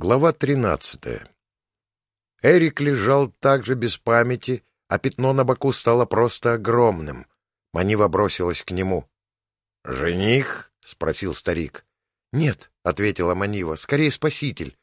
Глава тринадцатая. Эрик лежал также без памяти, а пятно на боку стало просто огромным. Манива бросилась к нему. — Жених? — спросил старик. — Нет, — ответила Манива, — скорее спаситель.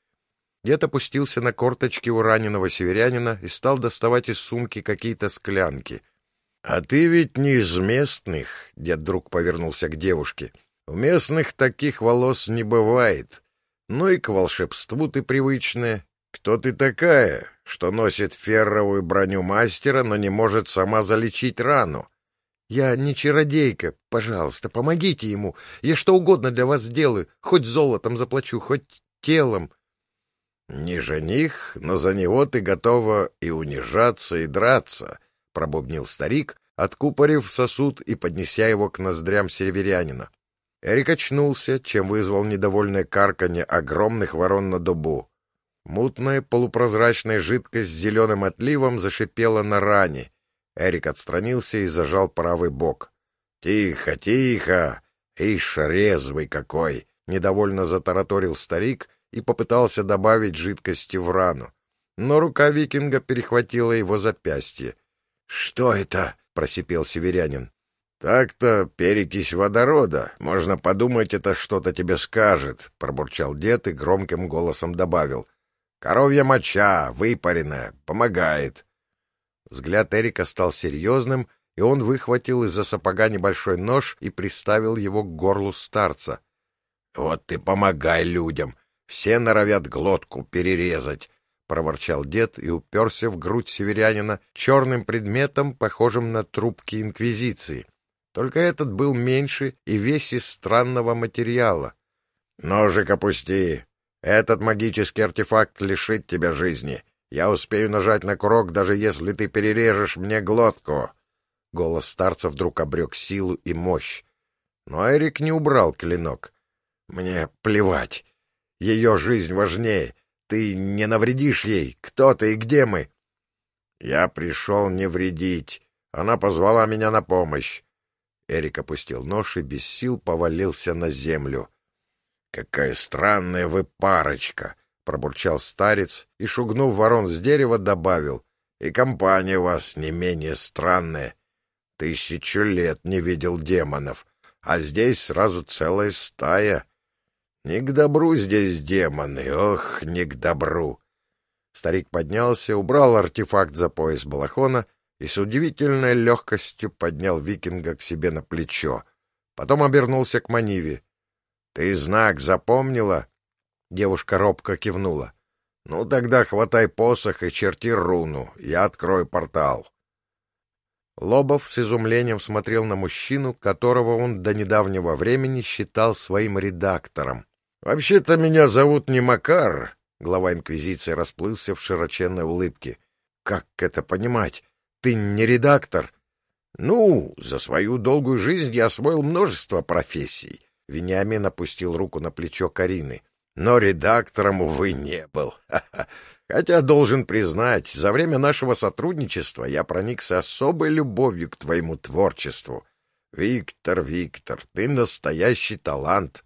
Дед опустился на корточки у раненого северянина и стал доставать из сумки какие-то склянки. — А ты ведь не из местных, — дед вдруг повернулся к девушке. — У местных таких волос не бывает. Ну и к волшебству ты привычная. Кто ты такая, что носит ферровую броню мастера, но не может сама залечить рану? Я не чародейка. Пожалуйста, помогите ему. Я что угодно для вас сделаю. Хоть золотом заплачу, хоть телом. Не жених, но за него ты готова и унижаться, и драться, — пробубнил старик, откупорив сосуд и поднеся его к ноздрям северянина. Эрик очнулся, чем вызвал недовольное карканье огромных ворон на дубу. Мутная полупрозрачная жидкость с зеленым отливом зашипела на ране. Эрик отстранился и зажал правый бок. — Тихо, тихо! Ишь, резвый какой! — недовольно затараторил старик и попытался добавить жидкости в рану. Но рука викинга перехватила его запястье. — Что это? — просипел северянин. «Так-то перекись водорода. Можно подумать, это что-то тебе скажет», — пробурчал дед и громким голосом добавил. «Коровья моча, выпаренная, помогает». Взгляд Эрика стал серьезным, и он выхватил из-за сапога небольшой нож и приставил его к горлу старца. «Вот ты помогай людям! Все норовят глотку перерезать!» — проворчал дед и уперся в грудь северянина черным предметом, похожим на трубки Инквизиции. Только этот был меньше и весь из странного материала. — Ножик опусти! Этот магический артефакт лишит тебя жизни. Я успею нажать на курок, даже если ты перережешь мне глотку. Голос старца вдруг обрек силу и мощь. Но Эрик не убрал клинок. — Мне плевать. Ее жизнь важнее. Ты не навредишь ей. Кто ты и где мы? — Я пришел не вредить. Она позвала меня на помощь. Эрик опустил нож и без сил повалился на землю. — Какая странная вы парочка! — пробурчал старец и, шугнув ворон с дерева, добавил. — И компания у вас не менее странная. Тысячу лет не видел демонов, а здесь сразу целая стая. Не к добру здесь демоны, ох, не к добру! Старик поднялся, убрал артефакт за пояс балахона и с удивительной легкостью поднял викинга к себе на плечо. Потом обернулся к Маниве. — Ты знак запомнила? Девушка робко кивнула. — Ну, тогда хватай посох и черти руну, я открою портал. Лобов с изумлением смотрел на мужчину, которого он до недавнего времени считал своим редактором. — Вообще-то меня зовут не Макар, — глава Инквизиции расплылся в широченной улыбке. — Как это понимать? Ты не редактор. Ну, за свою долгую жизнь я освоил множество профессий. Вениамин опустил руку на плечо Карины. Но редактором, увы, не был. Хотя, должен признать, за время нашего сотрудничества я проникся особой любовью к твоему творчеству. Виктор, Виктор, ты настоящий талант.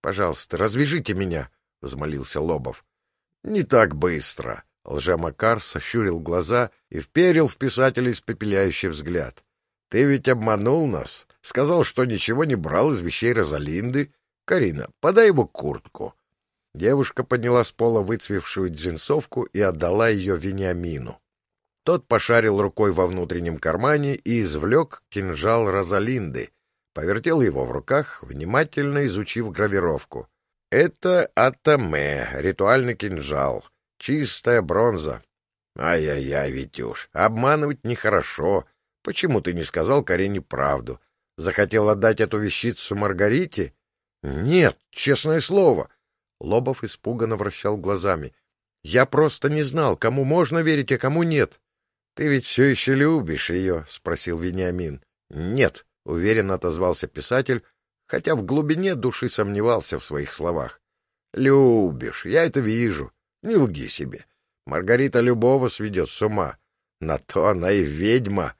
Пожалуйста, развяжите меня, — взмолился Лобов. — Не так быстро. Лжемакар сощурил глаза и вперил в писателя испепеляющий взгляд. — Ты ведь обманул нас, сказал, что ничего не брал из вещей Розалинды. Карина, подай ему куртку. Девушка подняла с пола выцвевшую джинсовку и отдала ее Вениамину. Тот пошарил рукой во внутреннем кармане и извлек кинжал Розалинды, повертел его в руках, внимательно изучив гравировку. — Это Атаме, ритуальный кинжал. Чистая бронза. Ай-яй-яй, Витюш, обманывать нехорошо. Почему ты не сказал Карине правду? Захотел отдать эту вещицу Маргарите? Нет, честное слово. Лобов испуганно вращал глазами. Я просто не знал, кому можно верить, а кому нет. Ты ведь все еще любишь ее? спросил Вениамин. Нет, уверенно отозвался писатель, хотя в глубине души сомневался в своих словах. Любишь, я это вижу. Не лги себе. Маргарита любого сведет с ума. На то она и ведьма.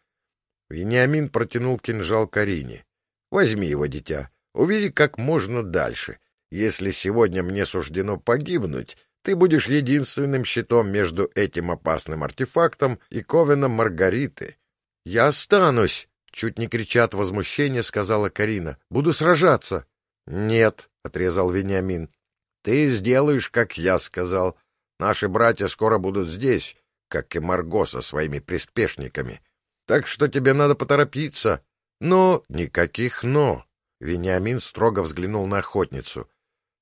Вениамин протянул кинжал Карине. — Возьми его, дитя. Увези как можно дальше. Если сегодня мне суждено погибнуть, Ты будешь единственным щитом между этим опасным артефактом и ковеном Маргариты. — Я останусь! — чуть не крича от возмущения, сказала Карина. — Буду сражаться. — Нет, — отрезал Вениамин. — Ты сделаешь, как я сказал. Наши братья скоро будут здесь, как и Марго со своими приспешниками. Так что тебе надо поторопиться. Но никаких «но». Вениамин строго взглянул на охотницу.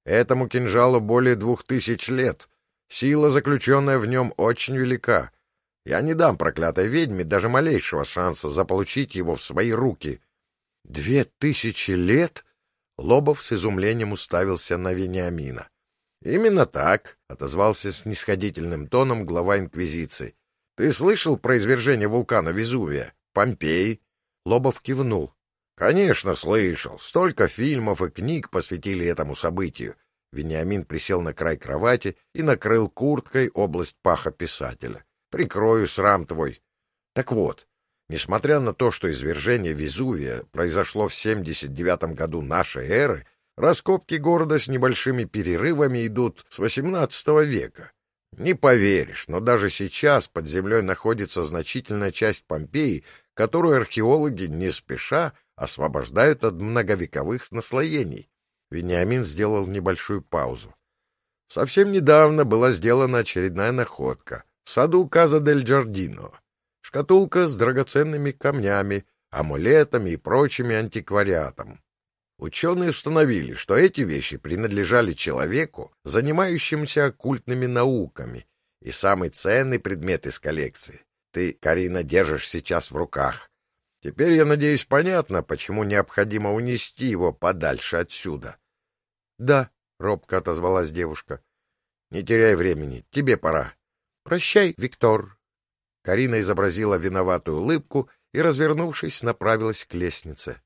Этому кинжалу более двух тысяч лет. Сила, заключенная в нем, очень велика. Я не дам проклятой ведьме даже малейшего шанса заполучить его в свои руки. — Две тысячи лет? Лобов с изумлением уставился на Вениамина. — Именно так, — отозвался с нисходительным тоном глава Инквизиции. — Ты слышал про извержение вулкана Везувия? Помпей? Лобов кивнул. Конечно, слышал. Столько фильмов и книг посвятили этому событию. Вениамин присел на край кровати и накрыл курткой область паха писателя. Прикрою срам твой. Так вот, несмотря на то, что извержение Везувия произошло в 79 году нашей эры, раскопки города с небольшими перерывами идут с XVIII века. Не поверишь, но даже сейчас под землей находится значительная часть Помпеи, которую археологи не спеша освобождают от многовековых наслоений. Вениамин сделал небольшую паузу. Совсем недавно была сделана очередная находка в саду Каза дель Джардино. Шкатулка с драгоценными камнями, амулетами и прочими антиквариатом. Ученые установили, что эти вещи принадлежали человеку, занимающемуся оккультными науками, и самый ценный предмет из коллекции ты, Карина, держишь сейчас в руках. Теперь, я надеюсь, понятно, почему необходимо унести его подальше отсюда. — Да, — робко отозвалась девушка. — Не теряй времени, тебе пора. — Прощай, Виктор. Карина изобразила виноватую улыбку и, развернувшись, направилась к лестнице.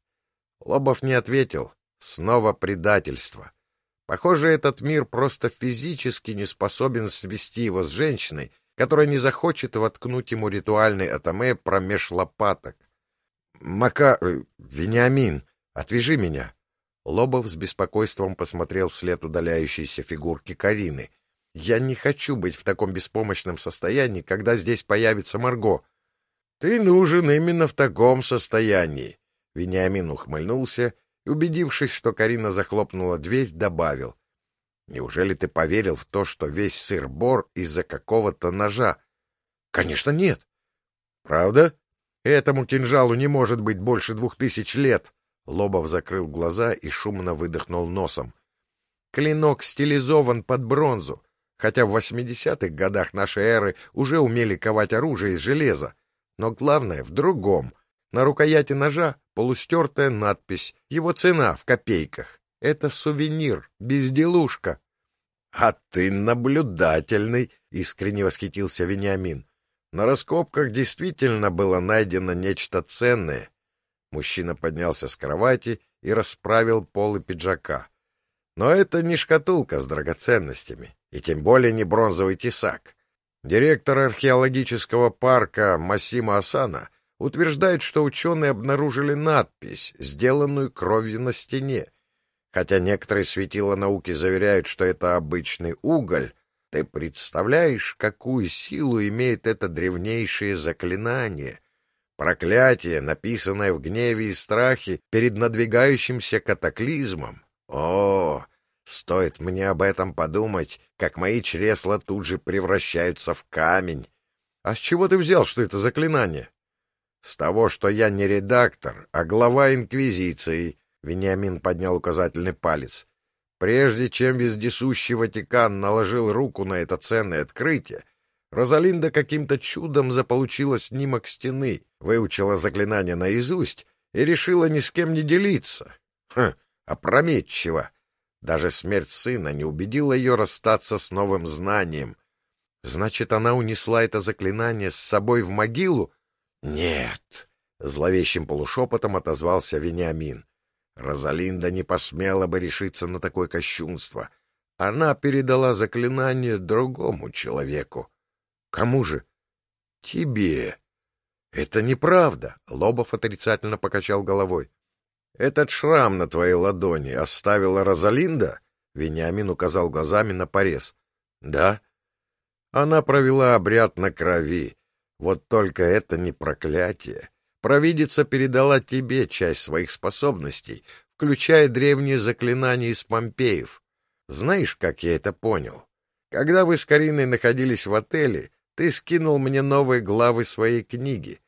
Лобов не ответил. Снова предательство. Похоже, этот мир просто физически не способен свести его с женщиной, которая не захочет воткнуть ему ритуальный атаме промеж лопаток. — Мака... Э, Вениамин, отвяжи меня. Лобов с беспокойством посмотрел вслед удаляющейся фигурки Карины. — Я не хочу быть в таком беспомощном состоянии, когда здесь появится Марго. — Ты нужен именно в таком состоянии. Вениамин ухмыльнулся и, убедившись, что Карина захлопнула дверь, добавил. Неужели ты поверил в то, что весь сыр-бор из-за какого-то ножа? Конечно, нет. Правда? Этому кинжалу не может быть больше двух тысяч лет. Лобов закрыл глаза и шумно выдохнул носом. Клинок стилизован под бронзу, хотя в восьмидесятых годах нашей эры уже умели ковать оружие из железа. Но главное в другом. На рукояти ножа полустертая надпись, его цена в копейках. Это сувенир, безделушка. — А ты наблюдательный, — искренне восхитился Вениамин. На раскопках действительно было найдено нечто ценное. Мужчина поднялся с кровати и расправил полы пиджака. Но это не шкатулка с драгоценностями, и тем более не бронзовый тесак. Директор археологического парка Масима Асана утверждает, что ученые обнаружили надпись, сделанную кровью на стене. Хотя некоторые светила науки заверяют, что это обычный уголь, ты представляешь, какую силу имеет это древнейшее заклинание? Проклятие, написанное в гневе и страхе перед надвигающимся катаклизмом. О, стоит мне об этом подумать, как мои чресла тут же превращаются в камень. А с чего ты взял, что это заклинание? С того, что я не редактор, а глава Инквизиции, Вениамин поднял указательный палец. Прежде чем вездесущий Ватикан наложил руку на это ценное открытие, Розалинда каким-то чудом заполучила снимок стены, выучила заклинание наизусть и решила ни с кем не делиться. Хм, опрометчиво. Даже смерть сына не убедила ее расстаться с новым знанием. Значит, она унесла это заклинание с собой в могилу? Нет, — зловещим полушепотом отозвался Вениамин. Розалинда не посмела бы решиться на такое кощунство. Она передала заклинание другому человеку. — Кому же? — Тебе. — Это неправда, — Лобов отрицательно покачал головой. — Этот шрам на твоей ладони оставила Розалинда? — Вениамин указал глазами на порез. Да. Она провела обряд на крови. Вот только это не проклятие. Провидица передала тебе часть своих способностей, включая древние заклинания из Помпеев. Знаешь, как я это понял? Когда вы с Кариной находились в отеле, ты скинул мне новые главы своей книги.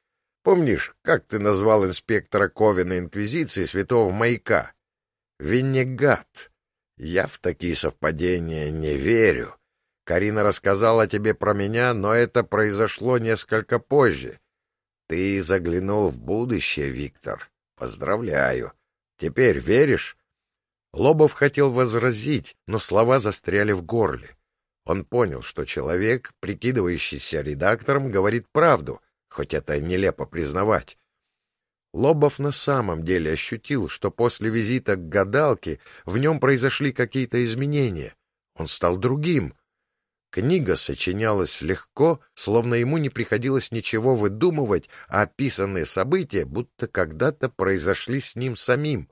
Помнишь, как ты назвал инспектора Ковина Инквизиции святого Маяка? Венегат. Я в такие совпадения не верю. Карина рассказала тебе про меня, но это произошло несколько позже. Ты заглянул в будущее, Виктор. Поздравляю. Теперь веришь? Лобов хотел возразить, но слова застряли в горле. Он понял, что человек, прикидывающийся редактором, говорит правду, хоть это нелепо признавать. Лобов на самом деле ощутил, что после визита к гадалке в нем произошли какие-то изменения. Он стал другим. Книга сочинялась легко, словно ему не приходилось ничего выдумывать, а описанные события будто когда-то произошли с ним самим.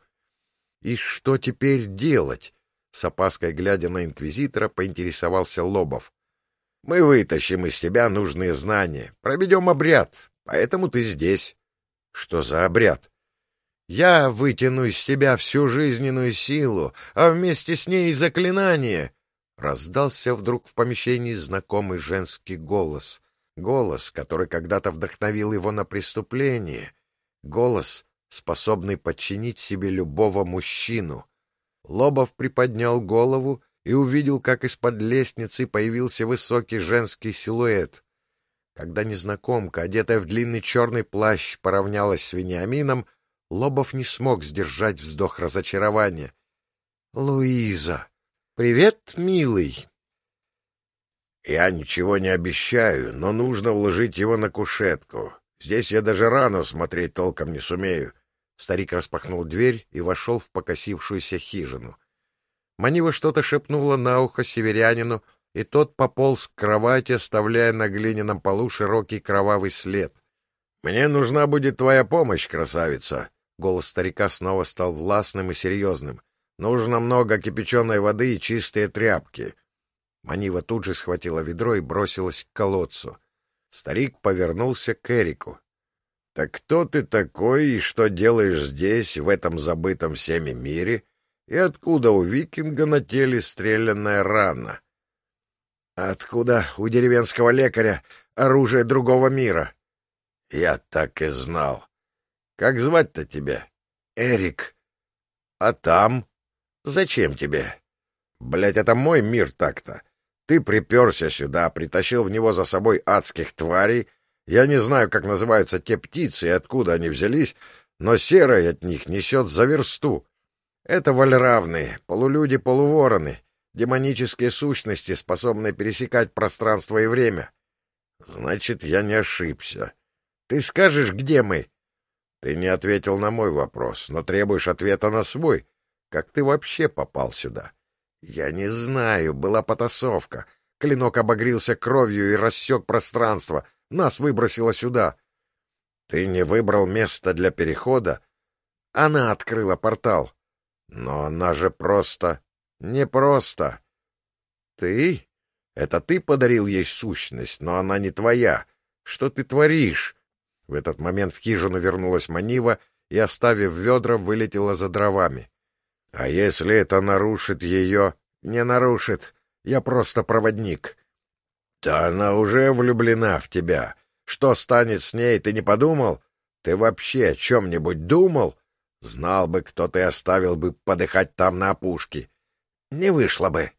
И что теперь делать? С опаской глядя на инквизитора, поинтересовался Лобов. — Мы вытащим из тебя нужные знания, проведем обряд, поэтому ты здесь. — Что за обряд? — Я вытяну из тебя всю жизненную силу, а вместе с ней и заклинание. Раздался вдруг в помещении знакомый женский голос. Голос, который когда-то вдохновил его на преступление. Голос, способный подчинить себе любого мужчину. Лобов приподнял голову и увидел, как из-под лестницы появился высокий женский силуэт. Когда незнакомка, одетая в длинный черный плащ, поравнялась с Вениамином, Лобов не смог сдержать вздох разочарования. — Луиза! Привет, милый! — Я ничего не обещаю, но нужно уложить его на кушетку. Здесь я даже рану смотреть толком не сумею. Старик распахнул дверь и вошел в покосившуюся хижину. Манива что-то шепнула на ухо северянину, и тот пополз к кровати, оставляя на глиняном полу широкий кровавый след. — Мне нужна будет твоя помощь, красавица! Голос старика снова стал властным и серьезным. — Нужно много кипяченой воды и чистые тряпки. Манива тут же схватила ведро и бросилась к колодцу. Старик повернулся к Эрику. Так кто ты такой и что делаешь здесь, в этом забытом всеми мире? И откуда у викинга на теле стрелянная рана? Откуда у деревенского лекаря оружие другого мира? Я так и знал. Как звать-то тебя? Эрик. А там? Зачем тебе? Блять, это мой мир так-то. Ты приперся сюда, притащил в него за собой адских тварей, я не знаю, как называются те птицы и откуда они взялись, но серой от них несет за версту. Это вальравные, полулюди-полувороны, демонические сущности, способные пересекать пространство и время. Значит, я не ошибся. Ты скажешь, где мы? Ты не ответил на мой вопрос, но требуешь ответа на свой. Как ты вообще попал сюда? Я не знаю, была потасовка. Клинок обогрился кровью и рассек пространство — нас выбросило сюда. Ты не выбрал место для перехода? Она открыла портал. Но она же просто... Не просто. Ты? Это ты подарил ей сущность, но она не твоя. Что ты творишь? В этот момент в хижину вернулась Манива и, оставив ведра, вылетела за дровами. А если это нарушит ее... Не нарушит. Я просто проводник. Да она уже влюблена в тебя. Что станет с ней, ты не подумал? Ты вообще о чем-нибудь думал? Знал бы, кто ты оставил бы подыхать там на опушке. Не вышло бы.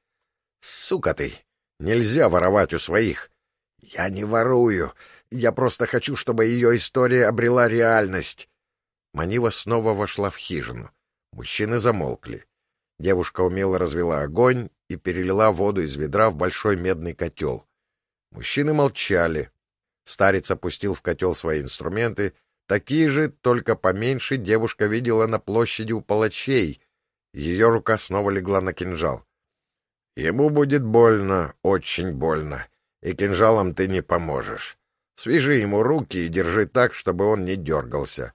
Сука ты! Нельзя воровать у своих. Я не ворую. Я просто хочу, чтобы ее история обрела реальность. Манива снова вошла в хижину. Мужчины замолкли. Девушка умело развела огонь и перелила воду из ведра в большой медный котел. Мужчины молчали. Старец опустил в котел свои инструменты. Такие же, только поменьше, девушка видела на площади у палачей. Ее рука снова легла на кинжал. Ему будет больно, очень больно, и кинжалом ты не поможешь. Свяжи ему руки и держи так, чтобы он не дергался.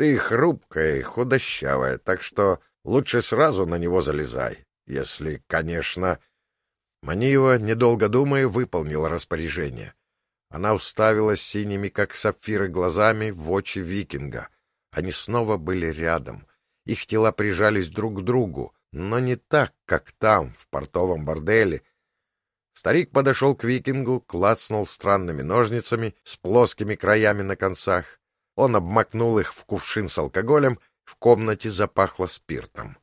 Ты хрупкая и худощавая, так что лучше сразу на него залезай, если, конечно... Манива, недолго думая, выполнила распоряжение. Она уставилась синими, как сапфиры, глазами в очи викинга. Они снова были рядом. Их тела прижались друг к другу, но не так, как там, в портовом борделе. Старик подошел к викингу, клацнул странными ножницами с плоскими краями на концах. Он обмакнул их в кувшин с алкоголем, в комнате запахло спиртом.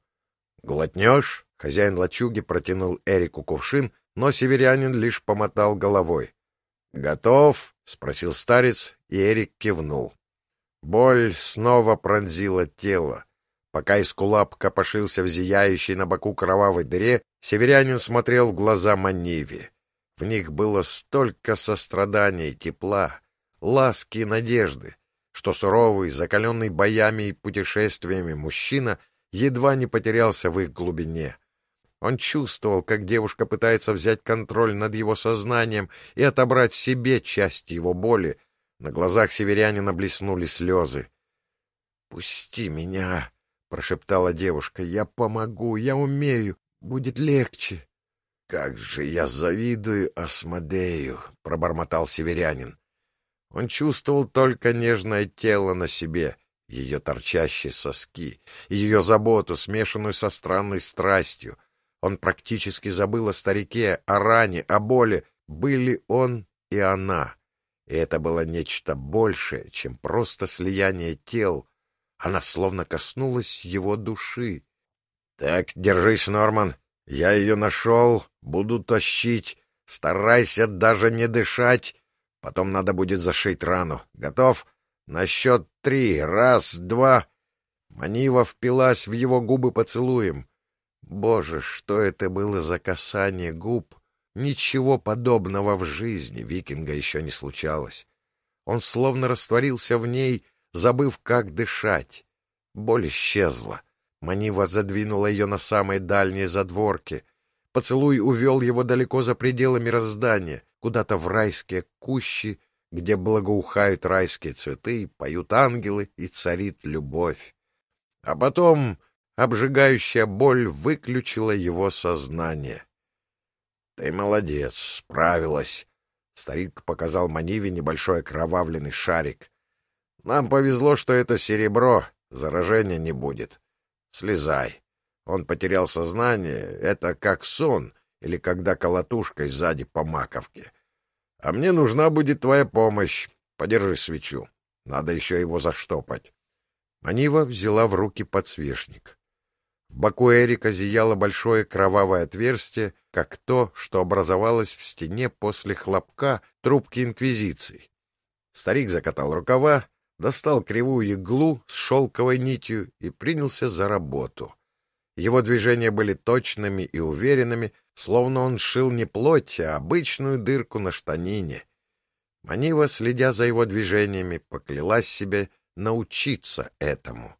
«Глотнешь?» — хозяин лачуги протянул Эрику кувшин, но северянин лишь помотал головой. «Готов?» — спросил старец, и Эрик кивнул. Боль снова пронзила тело. Пока Искулап копошился в зияющей на боку кровавой дыре, северянин смотрел в глаза Маниве. В них было столько сострадания и тепла, ласки и надежды, что суровый, закаленный боями и путешествиями мужчина едва не потерялся в их глубине. Он чувствовал, как девушка пытается взять контроль над его сознанием и отобрать себе часть его боли. На глазах северянина блеснули слезы. — Пусти меня, — прошептала девушка. — Я помогу, я умею, будет легче. — Как же я завидую Асмодею, — пробормотал северянин. Он чувствовал только нежное тело на себе, ее торчащие соски, ее заботу, смешанную со странной страстью — он практически забыл о старике, о ране, о боли. Были он и она. И это было нечто большее, чем просто слияние тел. Она словно коснулась его души. — Так, держись, Норман. Я ее нашел, буду тащить. Старайся даже не дышать. Потом надо будет зашить рану. Готов? На счет три. Раз, два. Манива впилась в его губы поцелуем. Боже, что это было за касание губ! Ничего подобного в жизни викинга еще не случалось. Он словно растворился в ней, забыв, как дышать. Боль исчезла. Манива задвинула ее на самые дальние задворки. Поцелуй увел его далеко за пределы мироздания, куда-то в райские кущи, где благоухают райские цветы, поют ангелы и царит любовь. А потом Обжигающая боль выключила его сознание. — Ты молодец, справилась. Старик показал Маниве небольшой окровавленный шарик. — Нам повезло, что это серебро, заражения не будет. Слезай. Он потерял сознание, это как сон, или когда колотушкой сзади по маковке. А мне нужна будет твоя помощь. Подержи свечу. Надо еще его заштопать. Манива взяла в руки подсвечник. В боку Эрика зияло большое кровавое отверстие, как то, что образовалось в стене после хлопка трубки Инквизиции. Старик закатал рукава, достал кривую иглу с шелковой нитью и принялся за работу. Его движения были точными и уверенными, словно он шил не плоть, а обычную дырку на штанине. Манива, следя за его движениями, поклялась себе научиться этому.